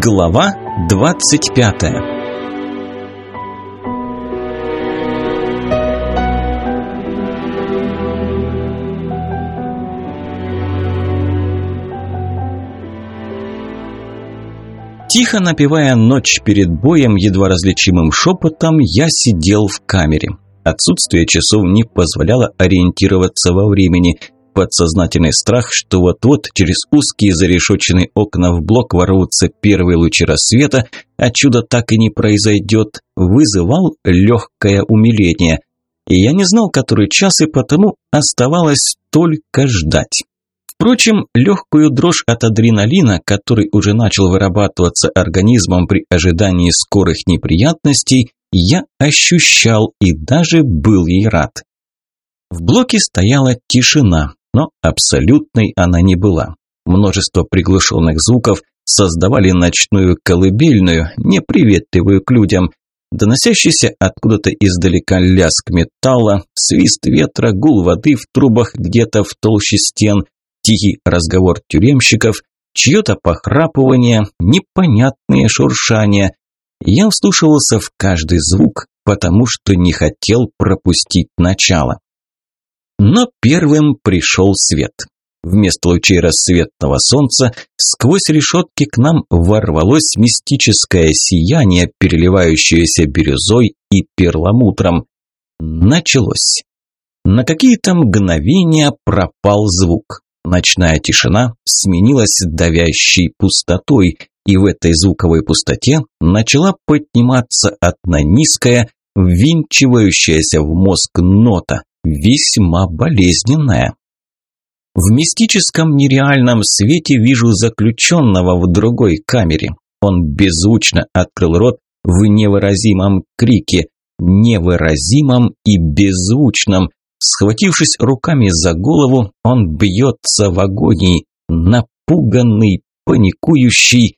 Глава 25 Тихо напевая ночь перед боем едва различимым шепотом, я сидел в камере. Отсутствие часов не позволяло ориентироваться во времени – подсознательный страх, что вот-вот через узкие зарешоченные окна в блок ворвутся первые лучи рассвета, а чудо так и не произойдет, вызывал легкое умиление. И я не знал, который час, и потому оставалось только ждать. Впрочем, легкую дрожь от адреналина, который уже начал вырабатываться организмом при ожидании скорых неприятностей, я ощущал и даже был ей рад. В блоке стояла тишина, но абсолютной она не была. Множество приглушенных звуков создавали ночную колыбельную, неприветливую к людям. Доносящийся откуда-то издалека лязг металла, свист ветра, гул воды в трубах где-то в толще стен, тихий разговор тюремщиков, чье-то похрапывание, непонятные шуршания. Я вслушивался в каждый звук, потому что не хотел пропустить начало. Но первым пришел свет. Вместо лучей рассветного солнца сквозь решетки к нам ворвалось мистическое сияние, переливающееся бирюзой и перламутром. Началось. На какие-то мгновения пропал звук. Ночная тишина сменилась давящей пустотой, и в этой звуковой пустоте начала подниматься одна низкая, ввинчивающаяся в мозг нота весьма болезненная. В мистическом нереальном свете вижу заключенного в другой камере. Он беззвучно открыл рот в невыразимом крике, невыразимом и беззвучном. Схватившись руками за голову, он бьется в агонии, напуганный, паникующий.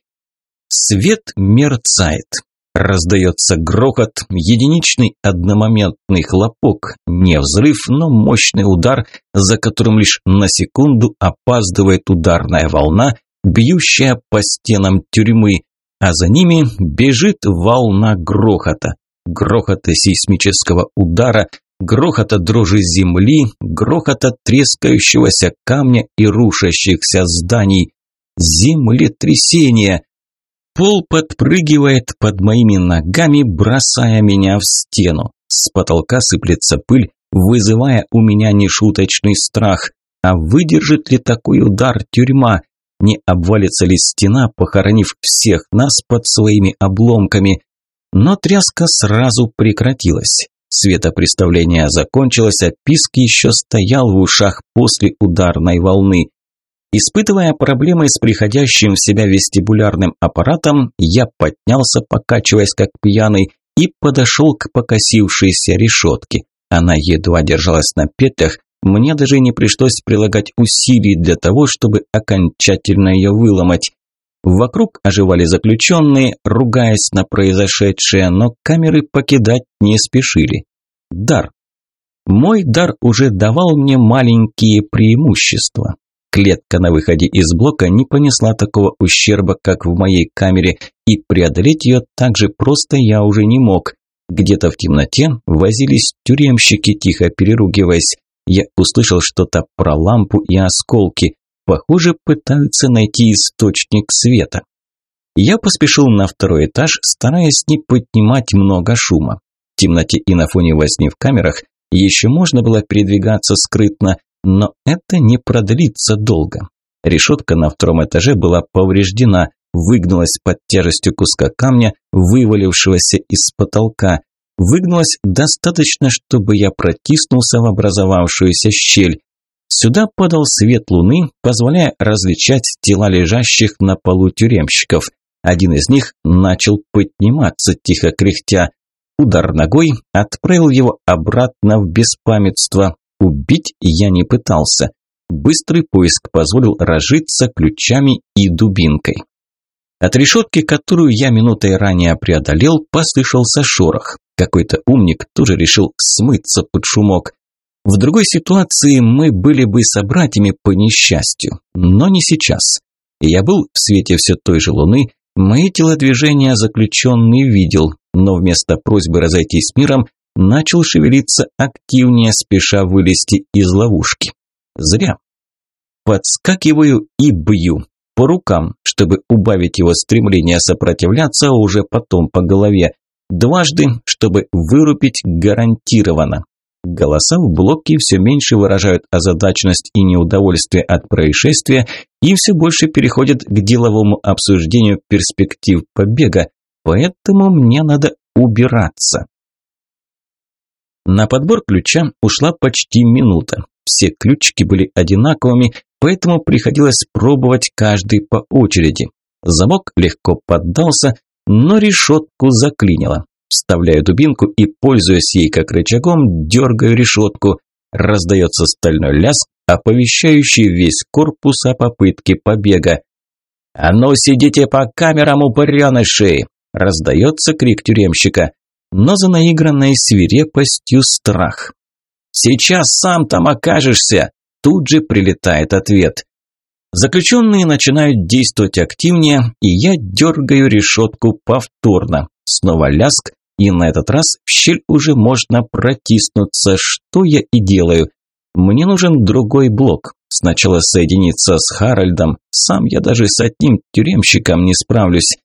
Свет мерцает. Раздается грохот, единичный одномоментный хлопок, не взрыв, но мощный удар, за которым лишь на секунду опаздывает ударная волна, бьющая по стенам тюрьмы, а за ними бежит волна грохота, грохота сейсмического удара, грохота дрожи земли, грохота трескающегося камня и рушащихся зданий, землетрясение – Пол подпрыгивает под моими ногами, бросая меня в стену. С потолка сыплется пыль, вызывая у меня нешуточный страх. А выдержит ли такой удар тюрьма? Не обвалится ли стена, похоронив всех нас под своими обломками? Но тряска сразу прекратилась. Светопреставление закончилось, а писк еще стоял в ушах после ударной волны. Испытывая проблемы с приходящим в себя вестибулярным аппаратом, я поднялся, покачиваясь как пьяный, и подошел к покосившейся решетке. Она едва держалась на петлях, мне даже не пришлось прилагать усилий для того, чтобы окончательно ее выломать. Вокруг оживали заключенные, ругаясь на произошедшее, но камеры покидать не спешили. Дар. Мой дар уже давал мне маленькие преимущества. Клетка на выходе из блока не понесла такого ущерба, как в моей камере, и преодолеть ее так же просто я уже не мог. Где-то в темноте возились тюремщики, тихо переругиваясь. Я услышал что-то про лампу и осколки. Похоже, пытаются найти источник света. Я поспешил на второй этаж, стараясь не поднимать много шума. В темноте и на фоне возни в камерах еще можно было передвигаться скрытно, но это не продлится долго. Решетка на втором этаже была повреждена, выгнулась под тяжестью куска камня, вывалившегося из потолка. Выгнулась достаточно, чтобы я протиснулся в образовавшуюся щель. Сюда падал свет луны, позволяя различать тела лежащих на полу тюремщиков. Один из них начал подниматься, тихо кряхтя. Удар ногой отправил его обратно в беспамятство. Убить я не пытался. Быстрый поиск позволил разжиться ключами и дубинкой. От решетки, которую я минутой ранее преодолел, послышался шорох. Какой-то умник тоже решил смыться под шумок. В другой ситуации мы были бы собратьями по несчастью, но не сейчас. Я был в свете все той же луны, Мои телодвижения заключенный видел, но вместо просьбы разойтись миром начал шевелиться активнее, спеша вылезти из ловушки. Зря. Подскакиваю и бью. По рукам, чтобы убавить его стремление сопротивляться, а уже потом по голове. Дважды, чтобы вырубить гарантированно. Голоса в блоке все меньше выражают озадаченность и неудовольствие от происшествия и все больше переходят к деловому обсуждению перспектив побега, поэтому мне надо убираться. На подбор ключа ушла почти минута. Все ключики были одинаковыми, поэтому приходилось пробовать каждый по очереди. Замок легко поддался, но решетку заклинило. Вставляю дубинку и, пользуясь ей как рычагом, дергаю решетку. Раздается стальной лязг, оповещающий весь корпус о попытке побега. «А ну сидите по камерам, упыреныши!» – раздается крик тюремщика, но за наигранной свирепостью страх. «Сейчас сам там окажешься!» – тут же прилетает ответ. Заключенные начинают действовать активнее, и я дергаю решетку повторно. Снова ляск, и на этот раз в щель уже можно протиснуться, что я и делаю. Мне нужен другой блок. Сначала соединиться с Харальдом, сам я даже с одним тюремщиком не справлюсь.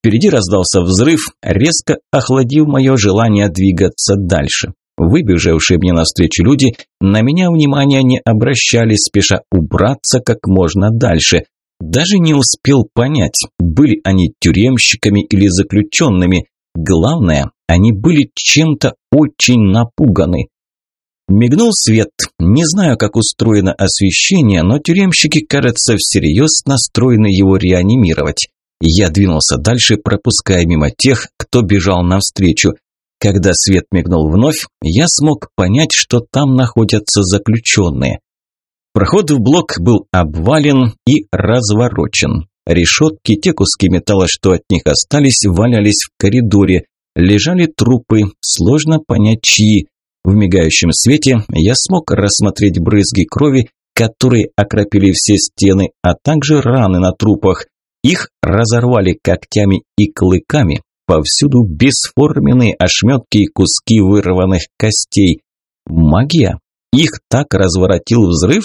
Впереди раздался взрыв, резко охладив мое желание двигаться дальше. Выбежавшие мне навстречу люди на меня внимания не обращали, спеша убраться как можно дальше. Даже не успел понять, были они тюремщиками или заключенными. Главное, они были чем-то очень напуганы. Мигнул свет. Не знаю, как устроено освещение, но тюремщики, кажется, всерьез настроены его реанимировать. Я двинулся дальше, пропуская мимо тех, кто бежал навстречу. Когда свет мигнул вновь, я смог понять, что там находятся заключенные. Проход в блок был обвален и разворочен. Решетки, те куски металла, что от них остались, валялись в коридоре. Лежали трупы, сложно понять чьи. В мигающем свете я смог рассмотреть брызги крови, которые окропили все стены, а также раны на трупах. Их разорвали когтями и клыками, повсюду бесформенные ошметки и куски вырванных костей. Магия? Их так разворотил взрыв?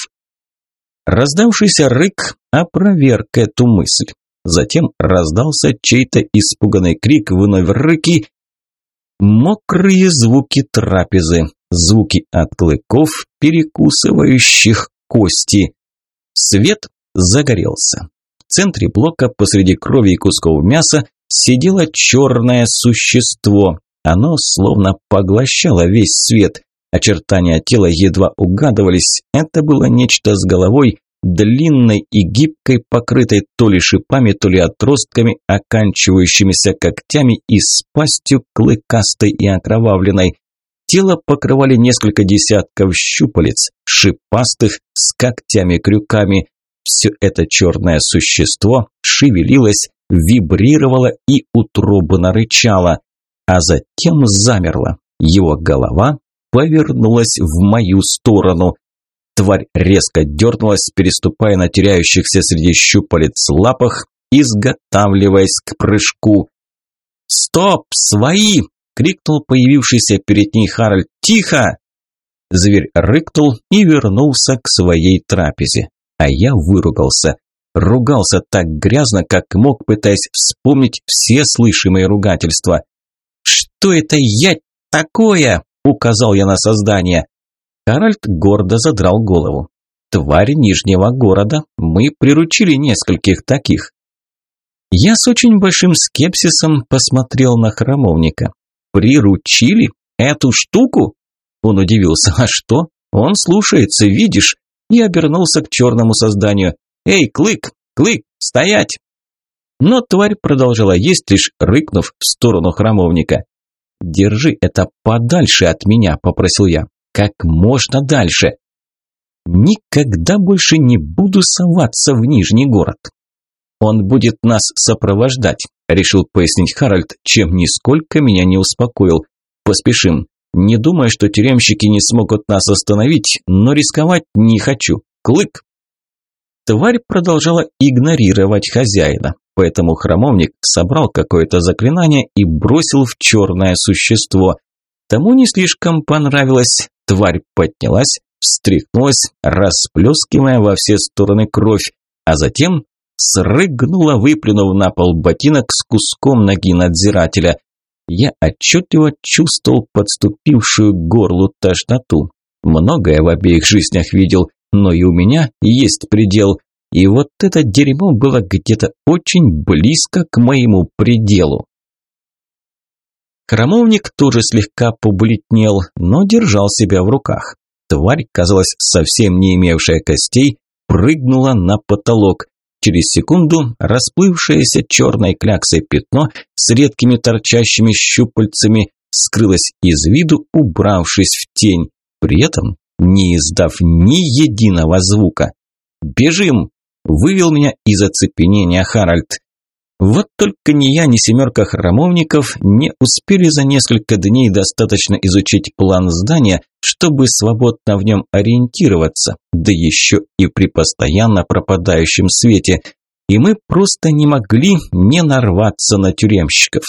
Раздавшийся рык опроверг эту мысль. Затем раздался чей-то испуганный крик, вновь рыки. Мокрые звуки трапезы, звуки от клыков, перекусывающих кости. Свет загорелся. В центре блока посреди крови и кусков мяса сидело черное существо. Оно словно поглощало весь свет. Очертания тела едва угадывались. Это было нечто с головой, длинной и гибкой, покрытой то ли шипами, то ли отростками, оканчивающимися когтями и с пастью клыкастой и окровавленной. Тело покрывали несколько десятков щупалец, шипастых, с когтями-крюками. Все это черное существо шевелилось, вибрировало и утробно рычало, а затем замерло. Его голова повернулась в мою сторону. Тварь резко дернулась, переступая на теряющихся среди щупалец лапах, изготавливаясь к прыжку. «Стоп! Свои!» – крикнул появившийся перед ней Харальд. «Тихо!» Зверь рыкнул и вернулся к своей трапезе. А я выругался. Ругался так грязно, как мог, пытаясь вспомнить все слышимые ругательства. «Что это я такое?» указал я на создание. Харальд гордо задрал голову. Тварь Нижнего города. Мы приручили нескольких таких. Я с очень большим скепсисом посмотрел на храмовника. Приручили эту штуку? Он удивился. А что? Он слушается, видишь? И обернулся к черному созданию. Эй, Клык, Клык, стоять! Но тварь продолжала есть, лишь рыкнув в сторону храмовника. «Держи это подальше от меня», – попросил я. «Как можно дальше». «Никогда больше не буду соваться в Нижний город». «Он будет нас сопровождать», – решил пояснить Харальд, чем нисколько меня не успокоил. «Поспешим. Не думаю, что тюремщики не смогут нас остановить, но рисковать не хочу. Клык!» Тварь продолжала игнорировать хозяина. поэтому храмовник собрал какое-то заклинание и бросил в черное существо. Тому не слишком понравилось, тварь поднялась, встряхнулась, расплескивая во все стороны кровь, а затем срыгнула, выплюнув на пол ботинок с куском ноги надзирателя. Я отчетливо чувствовал подступившую к горлу тошноту. Многое в обеих жизнях видел, но и у меня есть предел. И вот это дерьмо было где-то очень близко к моему пределу. Хромовник тоже слегка побледнел, но держал себя в руках. Тварь, казалось, совсем не имевшая костей, прыгнула на потолок. Через секунду расплывшееся черной кляксой пятно с редкими торчащими щупальцами скрылось из виду, убравшись в тень, при этом не издав ни единого звука. «Бежим!» – вывел меня из оцепенения Харальд. Вот только ни я, ни семерка храмовников не успели за несколько дней достаточно изучить план здания, чтобы свободно в нем ориентироваться, да еще и при постоянно пропадающем свете. И мы просто не могли не нарваться на тюремщиков.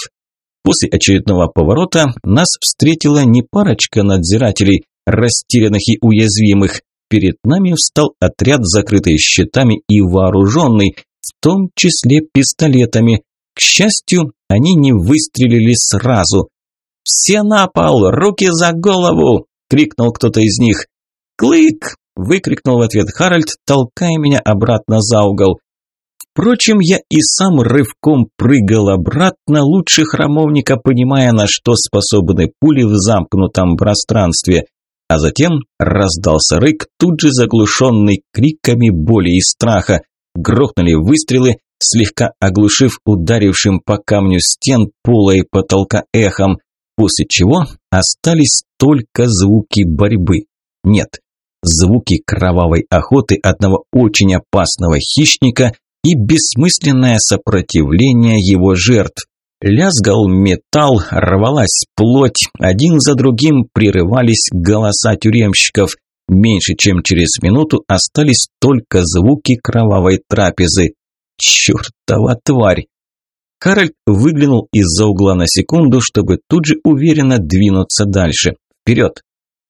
После очередного поворота нас встретила не парочка надзирателей, растерянных и уязвимых. Перед нами встал отряд, закрытый щитами и вооруженный, в том числе пистолетами. К счастью, они не выстрелили сразу. «Все на пол! Руки за голову!» – крикнул кто-то из них. «Клык!» – выкрикнул в ответ Харальд, толкая меня обратно за угол. Впрочем, я и сам рывком прыгал обратно, лучше храмовника, понимая, на что способны пули в замкнутом пространстве. А затем раздался рык, тут же заглушенный криками боли и страха. Грохнули выстрелы, слегка оглушив ударившим по камню стен пола и потолка эхом, после чего остались только звуки борьбы. Нет, звуки кровавой охоты одного очень опасного хищника и бессмысленное сопротивление его жертв. Лязгал металл, рвалась плоть, один за другим прерывались голоса тюремщиков. Меньше чем через минуту остались только звуки кровавой трапезы. Чертова тварь! Харальд выглянул из-за угла на секунду, чтобы тут же уверенно двинуться дальше. Вперед!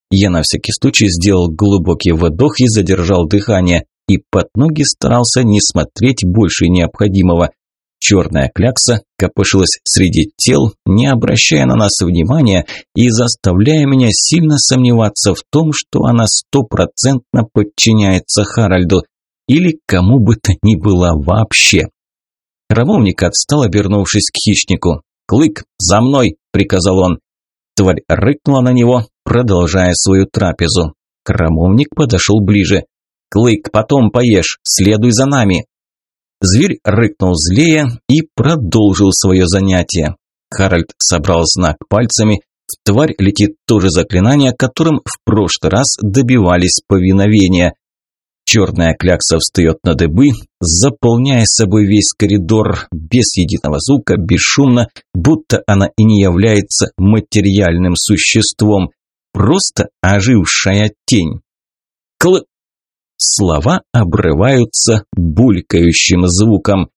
Я на всякий случай сделал глубокий вдох и задержал дыхание, и под ноги старался не смотреть больше необходимого. Черная клякса копошилась среди тел, не обращая на нас внимания и заставляя меня сильно сомневаться в том, что она стопроцентно подчиняется Харальду или кому бы то ни было вообще. Храмовник отстал, обернувшись к хищнику. «Клык, за мной!» – приказал он. Тварь рыкнула на него, продолжая свою трапезу. Храмовник подошел ближе. «Клык, потом поешь, следуй за нами!» Зверь рыкнул злее и продолжил свое занятие. Харальд собрал знак пальцами. В тварь летит то же заклинание, которым в прошлый раз добивались повиновения. Черная клякса встает на дыбы, заполняя собой весь коридор, без единого звука, бесшумно, будто она и не является материальным существом, просто ожившая тень. Кл Слова обрываются булькающим звуком.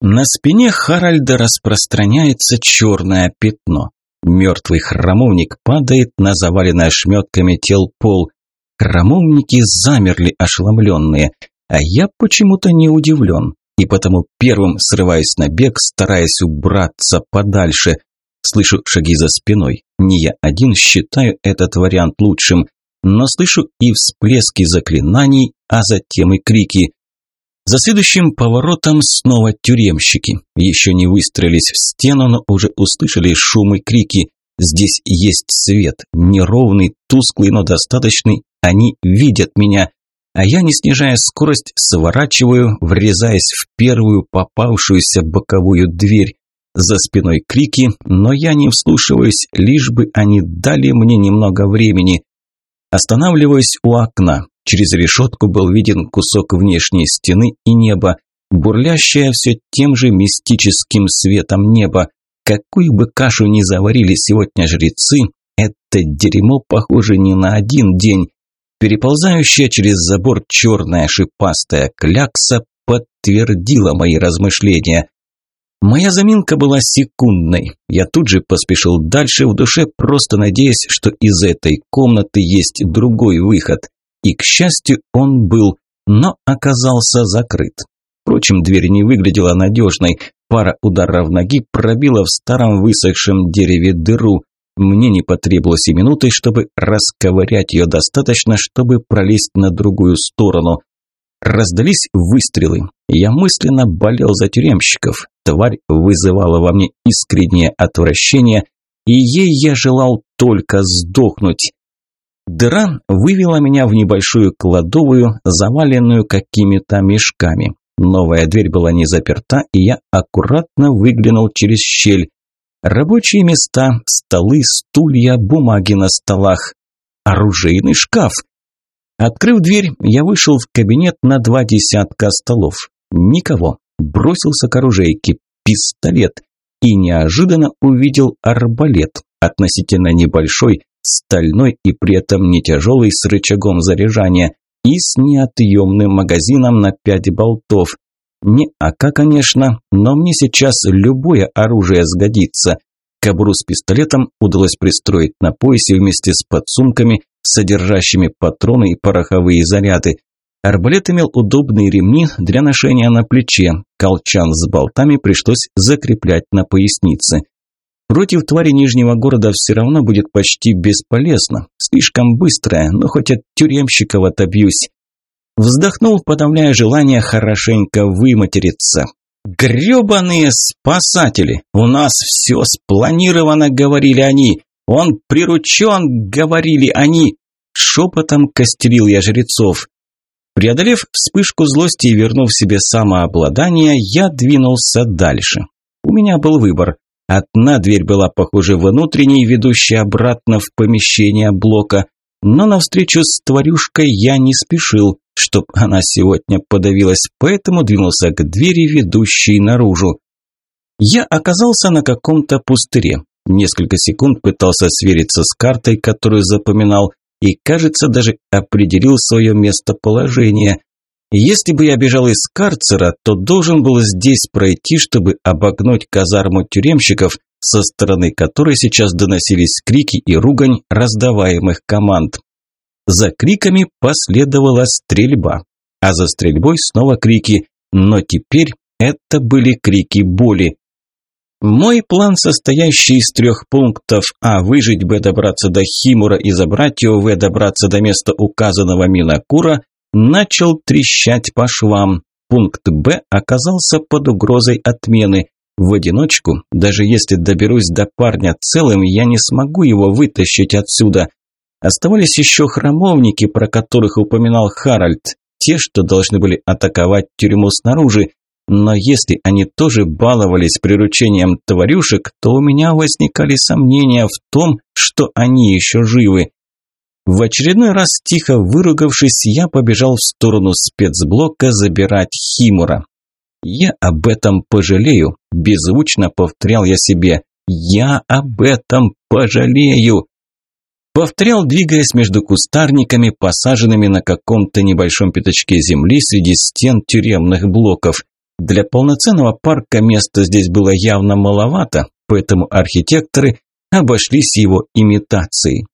На спине Харальда распространяется черное пятно. Мертвый храмовник падает на заваленный ошметками тел пол. Храмовники замерли ошеломленные, а я почему-то не удивлен, и потому первым срываюсь на бег, стараясь убраться подальше. Слышу шаги за спиной. Не я один считаю этот вариант лучшим но слышу и всплески заклинаний, а затем и крики. За следующим поворотом снова тюремщики. Еще не выстрелились в стену, но уже услышали шум и крики. Здесь есть свет, неровный, тусклый, но достаточный. Они видят меня, а я, не снижая скорость, сворачиваю, врезаясь в первую попавшуюся боковую дверь. За спиной крики, но я не вслушиваюсь, лишь бы они дали мне немного времени. Останавливаюсь у окна. Через решетку был виден кусок внешней стены и неба, бурлящее все тем же мистическим светом небо. Какую бы кашу ни заварили сегодня жрецы, это дерьмо похоже не на один день. Переползающая через забор черная шипастая клякса подтвердила мои размышления. Моя заминка была секундной. Я тут же поспешил дальше, в душе просто надеясь, что из этой комнаты есть другой выход. И, к счастью, он был, но оказался закрыт. Впрочем, дверь не выглядела надежной. Пара ударов ноги пробила в старом высохшем дереве дыру. Мне не потребовалось и минуты, чтобы расковырять ее достаточно, чтобы пролезть на другую сторону. Раздались выстрелы. Я мысленно болел за тюремщиков. Тварь вызывала во мне искреннее отвращение, и ей я желал только сдохнуть. Дыра вывела меня в небольшую кладовую, заваленную какими-то мешками. Новая дверь была не заперта, и я аккуратно выглянул через щель. Рабочие места, столы, стулья, бумаги на столах. Оружейный шкаф – Открыв дверь, я вышел в кабинет на два десятка столов. Никого. Бросился к оружейке. Пистолет. И неожиданно увидел арбалет. Относительно небольшой, стальной и при этом не тяжелый с рычагом заряжания и с неотъемным магазином на пять болтов. Не АК, конечно, но мне сейчас любое оружие сгодится. Кобуру с пистолетом удалось пристроить на поясе вместе с подсумками содержащими патроны и пороховые заряды. Арбалет имел удобные ремни для ношения на плече, колчан с болтами пришлось закреплять на пояснице. Против твари Нижнего города все равно будет почти бесполезно, слишком быстрая, но хоть от тюремщиков отобьюсь. Вздохнул, подавляя желание хорошенько выматериться. «Гребаные спасатели! У нас все спланировано», — говорили они. «Он приручен», — говорили они. Шепотом костерил я жрецов. Преодолев вспышку злости и вернув себе самообладание, я двинулся дальше. У меня был выбор. Одна дверь была, похоже, внутренней, ведущей обратно в помещение блока, но навстречу с тварюшкой я не спешил, чтоб она сегодня подавилась, поэтому двинулся к двери, ведущей наружу. Я оказался на каком-то пустыре. Несколько секунд пытался свериться с картой, которую запоминал, и, кажется, даже определил свое местоположение. Если бы я бежал из карцера, то должен был здесь пройти, чтобы обогнуть казарму тюремщиков, со стороны которой сейчас доносились крики и ругань раздаваемых команд. За криками последовала стрельба, а за стрельбой снова крики, но теперь это были крики боли. Мой план, состоящий из трех пунктов. А – выжить, Б – добраться до Химура и забрать его, В – добраться до места указанного Минакура, начал трещать по швам. Пункт Б. Оказался под угрозой отмены. В одиночку, даже если доберусь до парня целым, я не смогу его вытащить отсюда. Оставались еще храмовники, про которых упоминал Харальд, те, что должны были атаковать тюрьму снаружи, но если они тоже баловались приручением тварюшек, то у меня возникали сомнения в том, что они еще живы. В очередной раз, тихо выругавшись, я побежал в сторону спецблока забирать Химура. «Я об этом пожалею», – беззвучно повторял я себе. «Я об этом пожалею». Повторял, двигаясь между кустарниками, посаженными на каком-то небольшом пятачке земли среди стен тюремных блоков. Для полноценного парка места здесь было явно маловато, поэтому архитекторы обошлись его имитацией.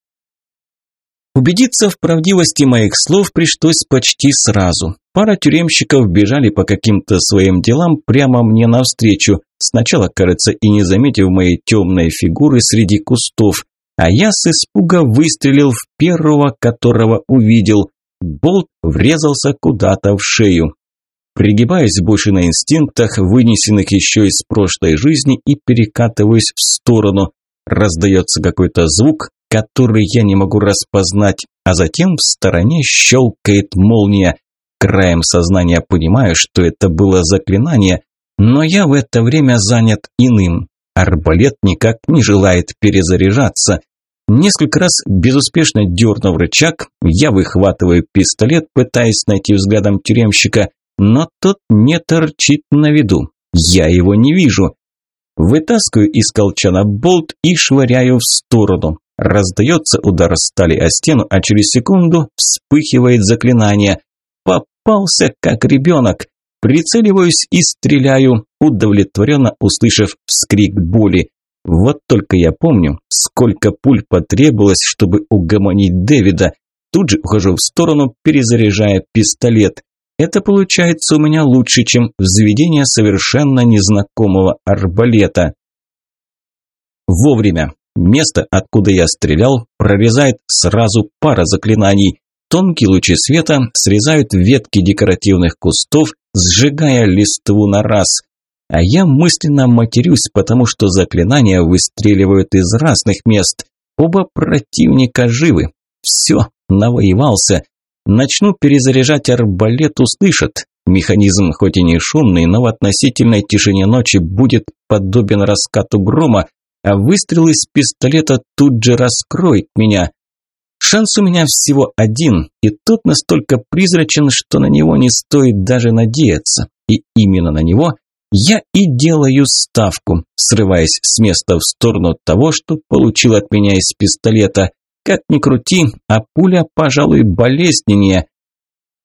Убедиться в правдивости моих слов пришлось почти сразу. Пара тюремщиков бежали по каким-то своим делам прямо мне навстречу, сначала, кажется, и не заметив моей темной фигуры среди кустов, а я с испуга выстрелил в первого, которого увидел. Болт врезался куда-то в шею. Пригибаюсь больше на инстинктах, вынесенных еще из прошлой жизни, и перекатываюсь в сторону. Раздается какой-то звук, который я не могу распознать, а затем в стороне щелкает молния. Краем сознания понимаю, что это было заклинание, но я в это время занят иным. Арбалет никак не желает перезаряжаться. Несколько раз безуспешно дернув рычаг, я выхватываю пистолет, пытаясь найти взглядом тюремщика, но тот не торчит на виду. Я его не вижу. Вытаскиваю из колчана болт и швыряю в сторону. Раздается удар стали о стену, а через секунду вспыхивает заклинание. Попался, как ребенок. Прицеливаюсь и стреляю, удовлетворенно услышав вскрик боли. Вот только я помню, сколько пуль потребовалось, чтобы угомонить Дэвида. Тут же ухожу в сторону, перезаряжая пистолет. Это получается у меня лучше, чем взведение совершенно незнакомого арбалета. Вовремя. Место, откуда я стрелял, прорезает сразу пара заклинаний. Тонкие лучи света срезают ветки декоративных кустов, сжигая листву на раз. А я мысленно матерюсь, потому что заклинания выстреливают из разных мест. Оба противника живы. Все, навоевался. Начну перезаряжать арбалет, услышат. Механизм хоть и не шумный, но в относительной тишине ночи будет подобен раскату грома, а выстрел из пистолета тут же раскроет меня. Шанс у меня всего один, и тот настолько призрачен, что на него не стоит даже надеяться. И именно на него я и делаю ставку, срываясь с места в сторону того, что получил от меня из пистолета. Как ни крути, а пуля, пожалуй, болезненнее.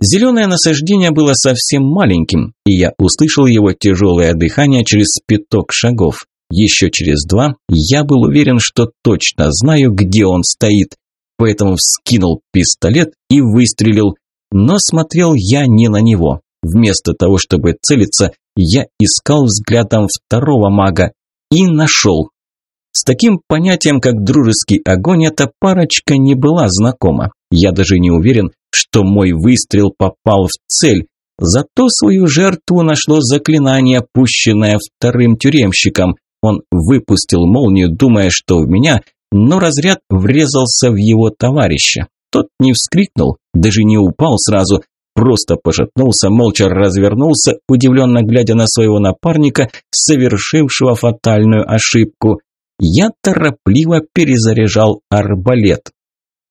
Зеленое насаждение было совсем маленьким, и я услышал его тяжелое дыхание через пяток шагов. Еще через два я был уверен, что точно знаю, где он стоит поэтому вскинул пистолет и выстрелил. Но смотрел я не на него. Вместо того, чтобы целиться, я искал взглядом второго мага и нашел. С таким понятием, как дружеский огонь, эта парочка не была знакома. Я даже не уверен, что мой выстрел попал в цель. Зато свою жертву нашло заклинание, пущенное вторым тюремщиком. Он выпустил молнию, думая, что в меня но разряд врезался в его товарища. Тот не вскрикнул, даже не упал сразу, просто пошатнулся, молча развернулся, удивленно глядя на своего напарника, совершившего фатальную ошибку. Я торопливо перезаряжал арбалет.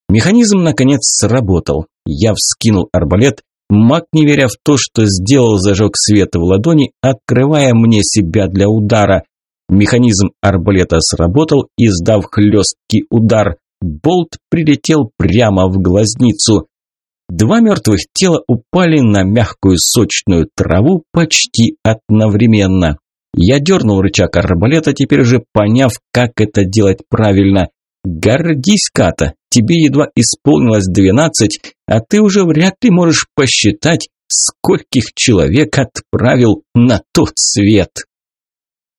Механизм наконец сработал. Я вскинул арбалет, маг, не веря в то, что сделал, зажег свет в ладони, открывая мне себя для удара. Механизм арбалета сработал, издав хлесткий удар. Болт прилетел прямо в глазницу. Два мертвых тела упали на мягкую сочную траву почти одновременно. Я дернул рычаг арбалета, теперь уже поняв, как это делать правильно. Гордись, Ката, тебе едва исполнилось двенадцать, а ты уже вряд ли можешь посчитать, скольких человек отправил на тот свет.